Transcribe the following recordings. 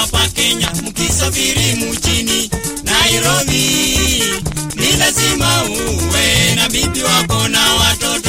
hapa Kenya mkisafiri mchini Nairobi, ni lazima uwe na bibi wako na watoto.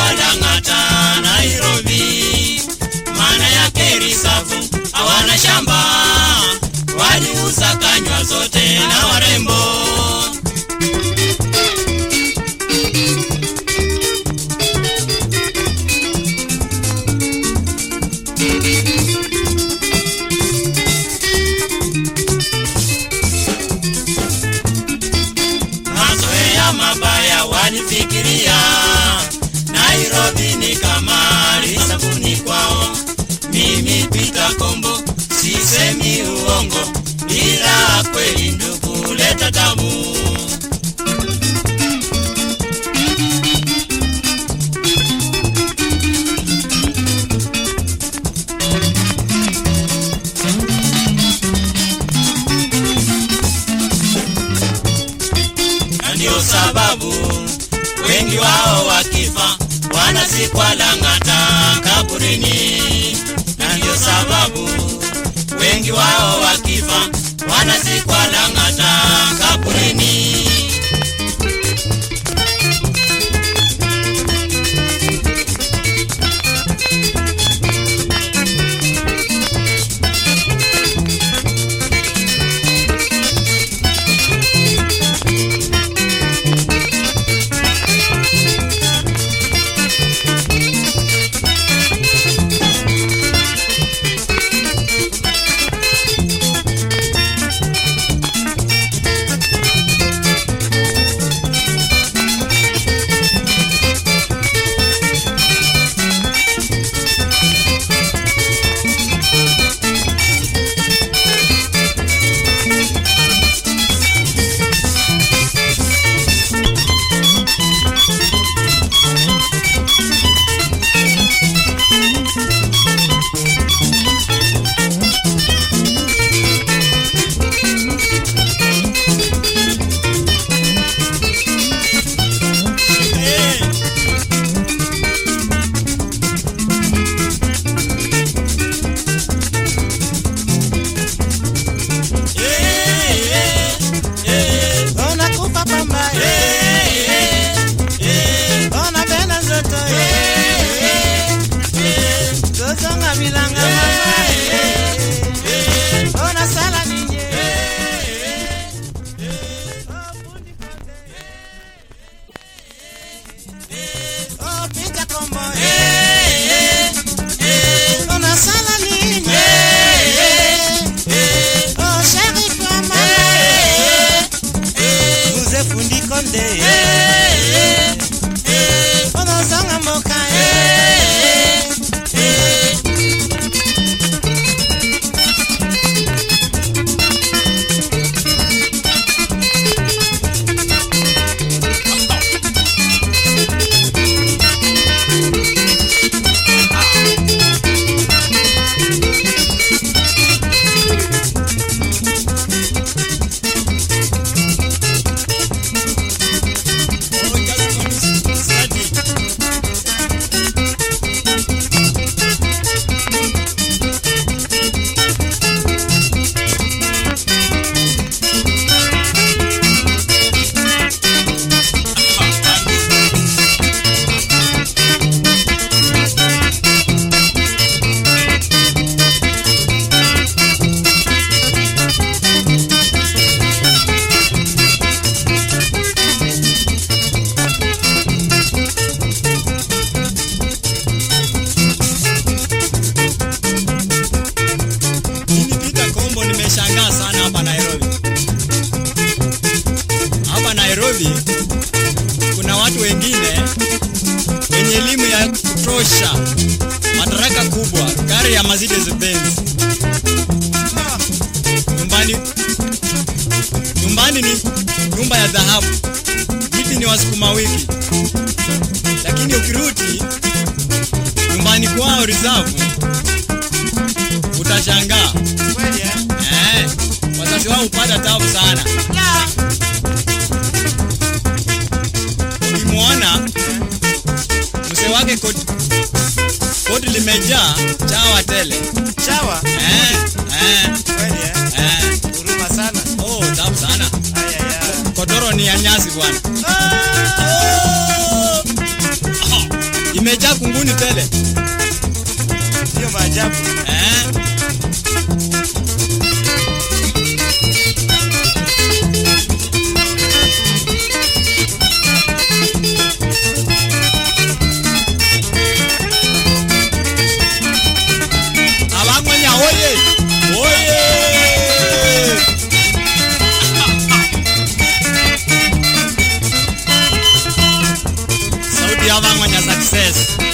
wanang'ata Nairobi, maana yake risafu hawana shamba, waliuza kanywa zote na warembo. Nazikwa Lang'ata kaburini, na ndio sababu wengi wao wakifa wanazikwa Lang'ata kaburini. undikonde eh, hey. Elimu ya kutosha, madaraka kubwa, gari ya Mercedes Benz. Nyumbani nyumbani ni nyumba ya dhahabu, viti ni wasukuma wiki, lakini ukirudi nyumbani kwao Rizavu utashangaa. Kweli eh? Eh, wazazi wao hupata tabu sana. Limejaa chawa tele. Chawa. Eh, eh, Kweli eh? eh. Huruma sana. Oh, tabu sana. Ayaya. Kodoro ni ya nyasi bwana. Oh! Imejaa kunguni tele. Ndio maajabu. Cheers.